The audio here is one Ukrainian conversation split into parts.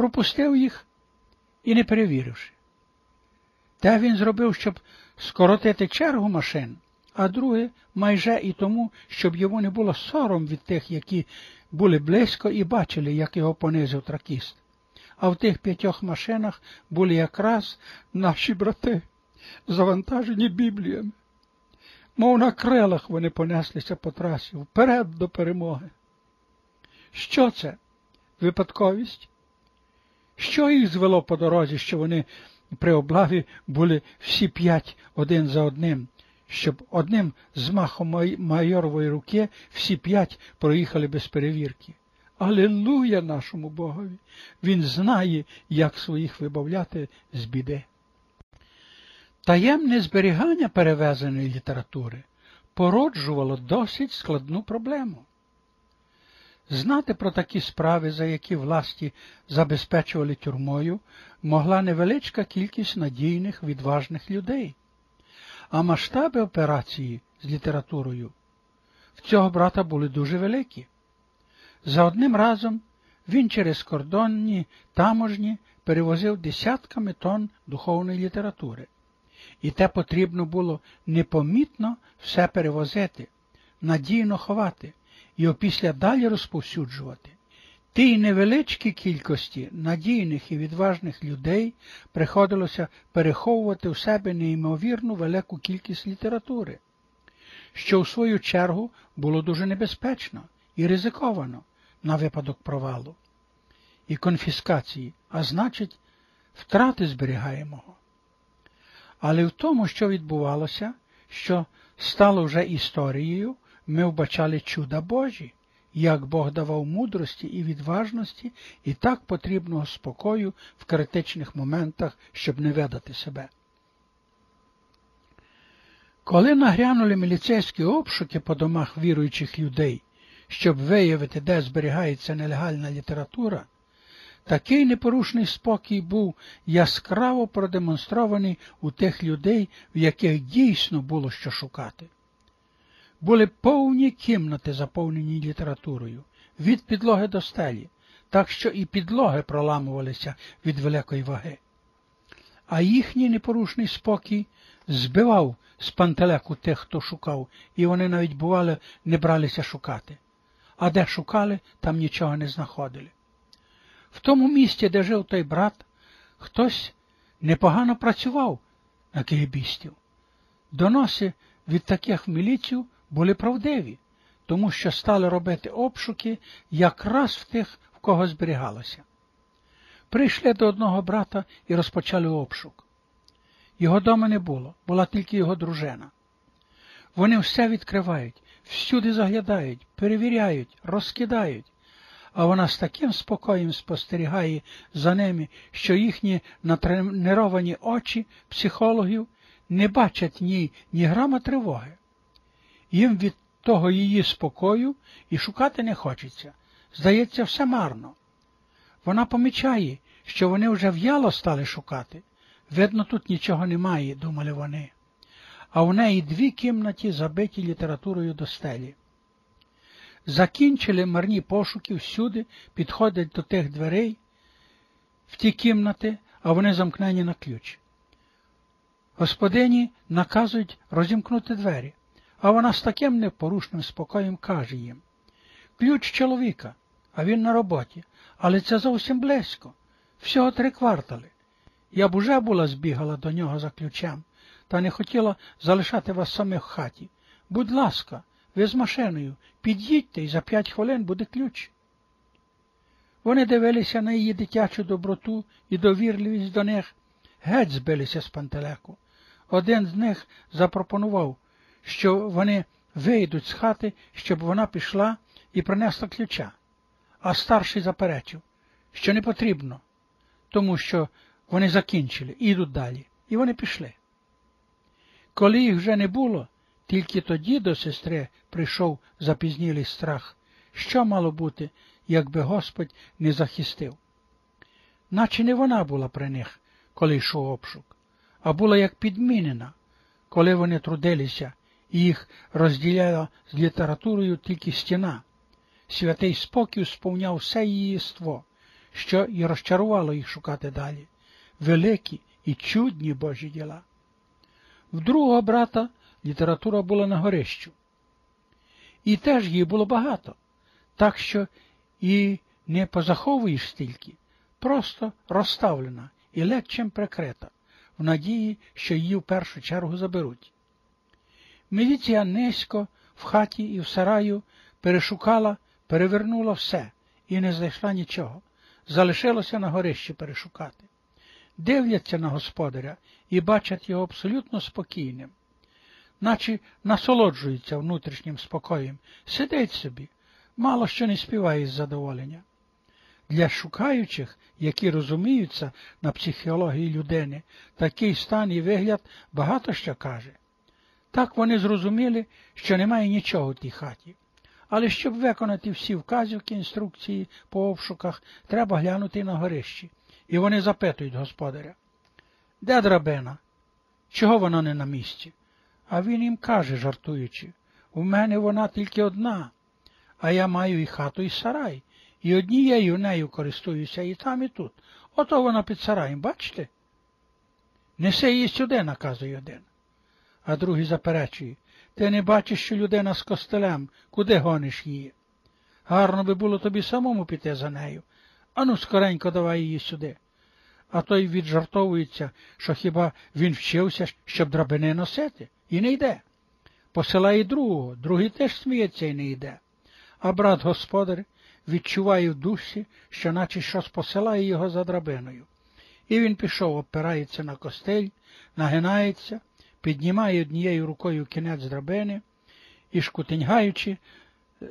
пропустив їх і не перевіривши. Те він зробив, щоб скоротити чергу машин, а друге майже і тому, щоб йому не було сором від тих, які були близько і бачили, як його понизив тракіст. А в тих п'ятьох машинах були якраз наші брати, завантажені Бібліями. Мов на крилах вони понеслися по трасі вперед до перемоги. Що це? Випадковість? Що їх звело по дорозі, що вони при облаві були всі п'ять один за одним, щоб одним змахом майорової руки всі п'ять проїхали без перевірки. Аллилуйя нашому Богові! Він знає, як своїх вибавляти з біди. Таємне зберігання перевезеної літератури породжувало досить складну проблему. Знати про такі справи, за які власті забезпечували тюрмою, могла невеличка кількість надійних відважних людей, а масштаби операції з літературою в цього брата були дуже великі. За одним разом він через кордонні таможні перевозив десятками тонн духовної літератури, і те потрібно було непомітно все перевозити, надійно ховати і опісля далі розповсюджувати. Тій невеличкій кількості надійних і відважних людей приходилося переховувати у себе неймовірну велику кількість літератури, що в свою чергу було дуже небезпечно і ризиковано на випадок провалу і конфіскації, а значить, втрати зберігаємого. Але в тому, що відбувалося, що стало вже історією, ми вбачали чуда Божі, як Бог давав мудрості і відважності, і так потрібного спокою в критичних моментах, щоб не видати себе. Коли нагрянули міліцейські обшуки по домах віруючих людей, щоб виявити, де зберігається нелегальна література, такий непорушний спокій був яскраво продемонстрований у тих людей, в яких дійсно було що шукати були повні кімнати, заповнені літературою, від підлоги до стелі, так що і підлоги проламувалися від великої ваги. А їхній непорушний спокій збивав з пантелеку тих, хто шукав, і вони навіть, бували, не бралися шукати. А де шукали, там нічого не знаходили. В тому місті, де жив той брат, хтось непогано працював на кигибістів. Доноси від таких в міліцію були правдиві, тому що стали робити обшуки якраз в тих, в кого зберігалося. Прийшли до одного брата і розпочали обшук. Його дома не було, була тільки його дружина. Вони все відкривають, всюди заглядають, перевіряють, розкидають, а вона з таким спокоєм спостерігає за ними, що їхні натреновані очі психологів не бачать ні, ні грама тривоги. Їм від того її спокою і шукати не хочеться. Здається, все марно. Вона помічає, що вони вже в'яло стали шукати. Видно, тут нічого немає, думали вони. А у неї дві кімнаті забиті літературою до стелі. Закінчили марні пошуки всюди, підходять до тих дверей в ті кімнати, а вони замкнені на ключ. Господині наказують розімкнути двері. А вона з таким непорушним спокоєм каже їм Ключ чоловіка, а він на роботі, але це зовсім близько, всього три квартали. Я б уже була збігала до нього за ключем, та не хотіла залишати вас самих в хаті. Будь ласка, ви з машиною, під'їдьте і за п'ять хвилин буде ключ. Вони дивилися на її дитячу доброту і довірливість до них, геть збилися з пантелеку. Один з них запропонував що вони вийдуть з хати, щоб вона пішла і принесла ключа, а старший заперечив, що не потрібно, тому що вони закінчили і йдуть далі, і вони пішли. Коли їх вже не було, тільки тоді до сестри прийшов запізнілий страх, що мало бути, якби Господь не захистив. Наче не вона була при них, коли йшов обшук, а була як підмінена, коли вони трудилися їх розділяла з літературою тільки стіна. Святий спокій сповняв все її єство, що і розчарувало їх шукати далі великі і чудні Божі діла. В другого брата література була на горищу. І теж її було багато, так що і не позаховуєш стільки, просто розставлена і легчим прикрита, в надії, що її в першу чергу заберуть. Міліція низько в хаті і в сараю перешукала, перевернула все і не знайшла нічого. Залишилося на горищі перешукати. Дивляться на господаря і бачать його абсолютно спокійним, наче насолоджуються внутрішнім спокоєм, сидить собі, мало що не співає з задоволення. Для шукаючих, які розуміються на психології людини, такий стан і вигляд багато що каже. Так вони зрозуміли, що немає нічого в тій хаті. Але щоб виконати всі вказівки інструкції по обшуках, треба глянути на горищі. І вони запитують господаря. Де драбина? Чого вона не на місці? А він їм каже, жартуючи, у мене вона тільки одна, а я маю і хату, і сарай, і однією нею користуюся і там, і тут. Ото вона під сараєм, бачите? Несе її сюди, наказує один. А другий заперечує ти не бачиш, що людина з костелем, куди гониш її? Гарно би було тобі самому піти за нею. Ану, скоренько давай її сюди. А той віджартовується, що хіба він вчився, щоб драбини носити, і не йде. Посилає другого, другий теж сміється і не йде. А брат господар відчуває в душі, що наче щось посилає його за драбиною. І він пішов, опирається на костель, нагинається, піднімає однією рукою кінець драбини і, шкутеньгаючи,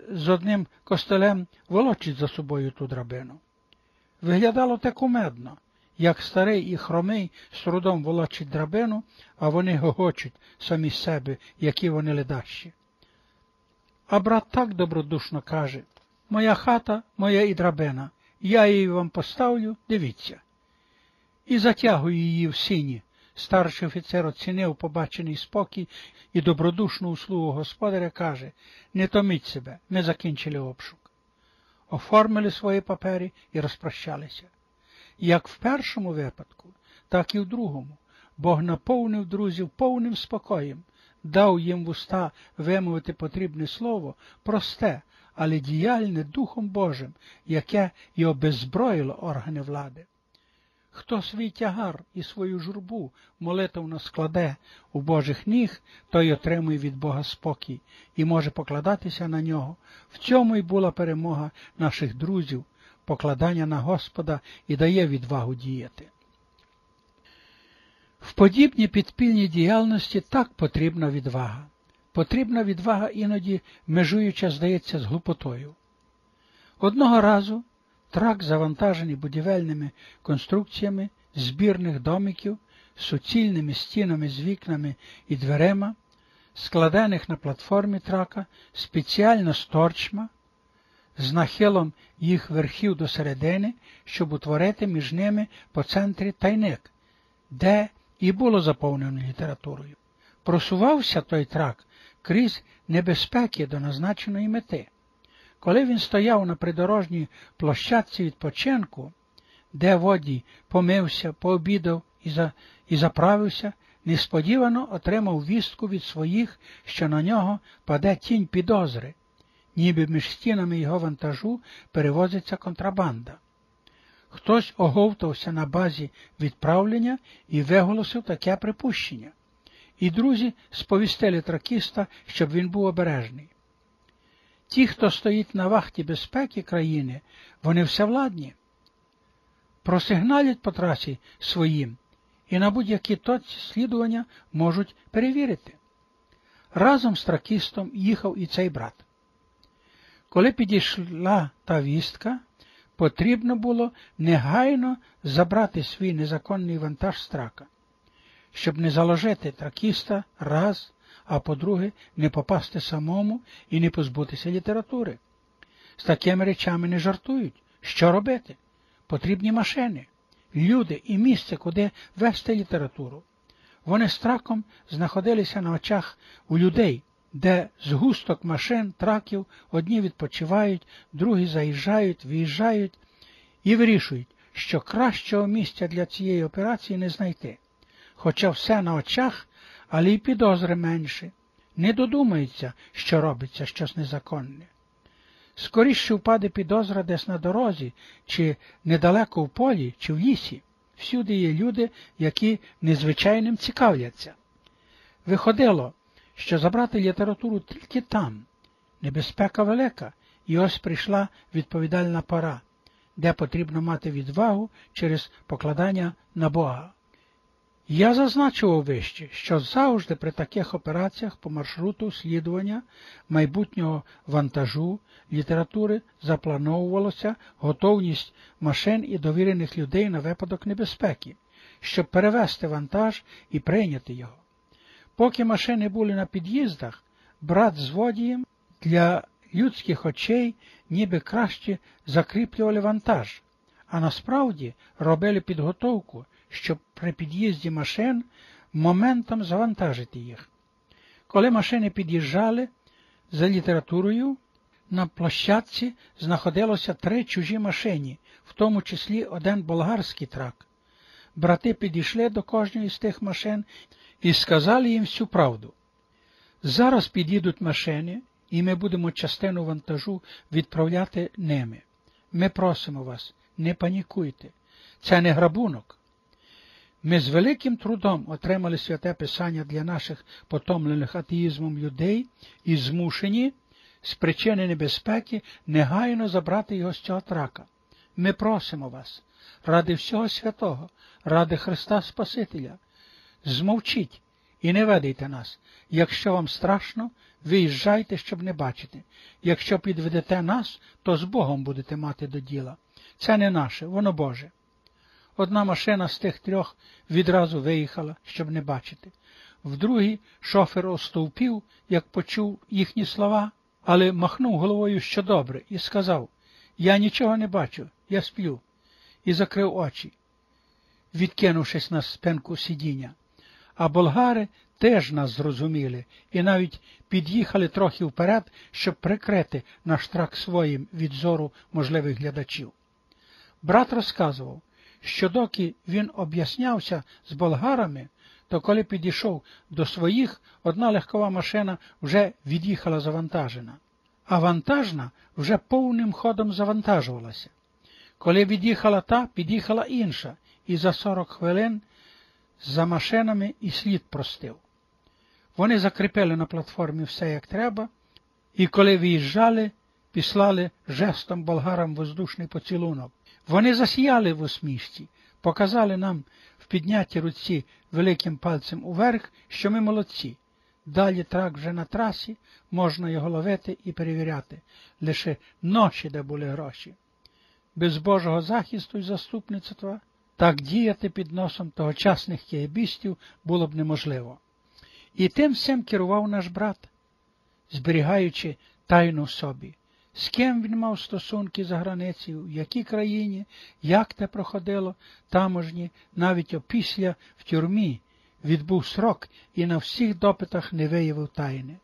з одним костелем волочить за собою ту драбину. Виглядало те кумедно, як старий і хромий з трудом волочить драбину, а вони гогочуть самі себе, які вони ледащі. А брат так добродушно каже Моя хата, моя і драбина, я її вам поставлю, дивіться. І затягує її в сіні. Старший офіцер оцінив побачений спокій і добродушну услугу господаря каже Не томіть себе, ми закінчили обшук. Оформили свої папери і розпрощалися. Як в першому випадку, так і в другому. Бог наповнив друзів повним спокоєм, дав їм в уста вимовити потрібне слово, просте, але діяльне Духом Божим, яке й обезброїло органи влади. Хто свій тягар і свою журбу молитовно складе у Божих ніг, той отримує від Бога спокій і може покладатися на нього. В цьому й була перемога наших друзів, покладання на Господа і дає відвагу діяти. В подібній підпільній діяльності так потрібна відвага. Потрібна відвага іноді межуюча, здається, з глупотою. Одного разу трак, завантажений будівельними конструкціями збірних домиків, суцільними стінами з вікнами і дверима, складених на платформі трака, спеціально з торчма, з нахилом їх верхів до середини, щоб утворити між ними по центрі тайник, де і було заповнено літературою. Просувався той трак крізь небезпеки до назначеної мети. Коли він стояв на придорожній площадці відпочинку, де водій помився, пообідав і за... і заправився, несподівано отримав вістку від своїх, що на нього паде тінь підозри, ніби між стінами його вантажу перевозиться контрабанда. Хтось оговтався на базі відправлення і виголосив таке припущення. І друзі сповістили тракіста, щоб він був обережний. Ті, хто стоїть на вахті безпеки країни, вони всевладні. Просигналять по трасі своїм і на будь-які точці слідування можуть перевірити. Разом з тракістом їхав і цей брат. Коли підійшла та вістка, потрібно було негайно забрати свій незаконний вантаж з трака, щоб не заложити тракіста раз, а по-друге, не попасти самому і не позбутися літератури. З такими речами не жартують. Що робити? Потрібні машини, люди і місце, куди вести літературу. Вони з траком знаходилися на очах у людей, де згусток машин, траків, одні відпочивають, другі заїжджають, виїжджають, і вирішують, що кращого місця для цієї операції не знайти. Хоча все на очах, але й підозри менше, не додумаються, що робиться щось незаконне. Скоріше впаде підозра десь на дорозі, чи недалеко в полі, чи в лісі. Всюди є люди, які незвичайним цікавляться. Виходило, що забрати літературу тільки там. Небезпека велика, і ось прийшла відповідальна пора, де потрібно мати відвагу через покладання на Бога. Я зазначував вище, що завжди при таких операціях по маршруту слідування майбутнього вантажу літератури заплановувалося готовність машин і довірених людей на випадок небезпеки, щоб перевести вантаж і прийняти його. Поки машини були на під'їздах, брат з водієм для людських очей ніби краще закріплювали вантаж, а насправді робили підготовку, щоб при під'їзді машин моментом завантажити їх. Коли машини під'їжджали за літературою, на площадці знаходилося три чужі машині, в тому числі один болгарський трак. Брати підійшли до кожної з тих машин і сказали їм всю правду. Зараз під'їдуть машини, і ми будемо частину вантажу відправляти ними. Ми просимо вас, не панікуйте. Це не грабунок. Ми з великим трудом отримали святе Писання для наших потомлених атеїзмом людей і змушені з причини небезпеки негайно забрати його з цього трака. Ми просимо вас, ради всього святого, ради Христа Спасителя, змовчіть і не ведайте нас. Якщо вам страшно, виїжджайте, щоб не бачити. Якщо підведете нас, то з Богом будете мати до діла. Це не наше, воно Боже. Одна машина з тих трьох відразу виїхала, щоб не бачити. В другій шофер остовпів, як почув їхні слова, але махнув головою що добре, і сказав Я нічого не бачу, я сплю, і закрив очі, відкинувшись на спинку сидіння. А болгари теж нас зрозуміли і навіть під'їхали трохи вперед, щоб прикрити наш трак своїм від зору можливих глядачів. Брат розказував, що доки він об'яснявся з болгарами, то коли підійшов до своїх, одна легкова машина вже від'їхала завантажена, а вантажна вже повним ходом завантажувалася. Коли від'їхала та, під'їхала інша, і за 40 хвилин за машинами і слід простив. Вони закріпили на платформі все як треба, і коли виїжджали, післали жестом болгарам воздушний поцілунок. Вони засіяли в усмішці, показали нам в піднятій руці великим пальцем уверх, що ми молодці. Далі трак вже на трасі, можна його ловити і перевіряти, лише ночі, де були гроші. Без Божого захисту і заступництва так діяти під носом тогочасних києбістів було б неможливо. І тим всім керував наш брат, зберігаючи тайну в собі з ким він мав стосунки за границею, в якій країні, як те проходило, таможні, навіть опісля в тюрмі відбув срок і на всіх допитах не виявив тайни.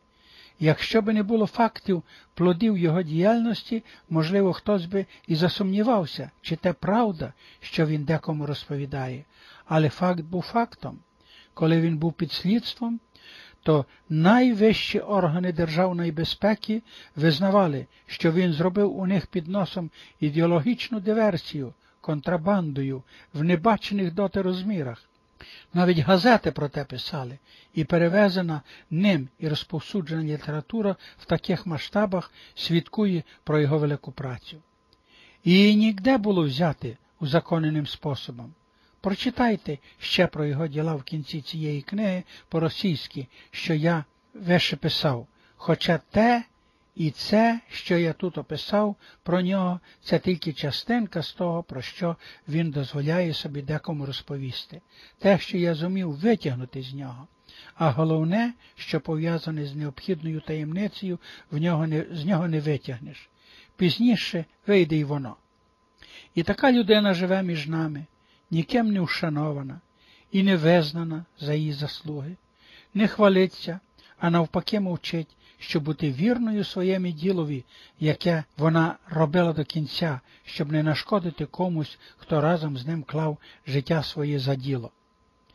Якщо би не було фактів плодів його діяльності, можливо, хтось би і засумнівався, чи те правда, що він декому розповідає, але факт був фактом. Коли він був під слідством, то найвищі органи державної безпеки визнавали, що він зробив у них під носом ідеологічну диверсію, контрабандою в небачених доти розмірах. Навіть газети про те писали, і перевезена ним і розповсюджена література в таких масштабах свідкує про його велику працю. Її ніде було взяти узаконеним способом. Прочитайте ще про його діла в кінці цієї книги по-російськи, що я вище писав. Хоча те і це, що я тут описав про нього, це тільки частинка з того, про що він дозволяє собі декому розповісти, те, що я зумів витягнути з нього. А головне, що пов'язане з необхідною таємницею, в нього не, з нього не витягнеш. Пізніше вийде й воно. І така людина живе між нами ніким не вшанована і не визнана за її заслуги, не хвалиться, а навпаки мовчить, щоб бути вірною своєму ділові, яке вона робила до кінця, щоб не нашкодити комусь, хто разом з ним клав життя своє за діло.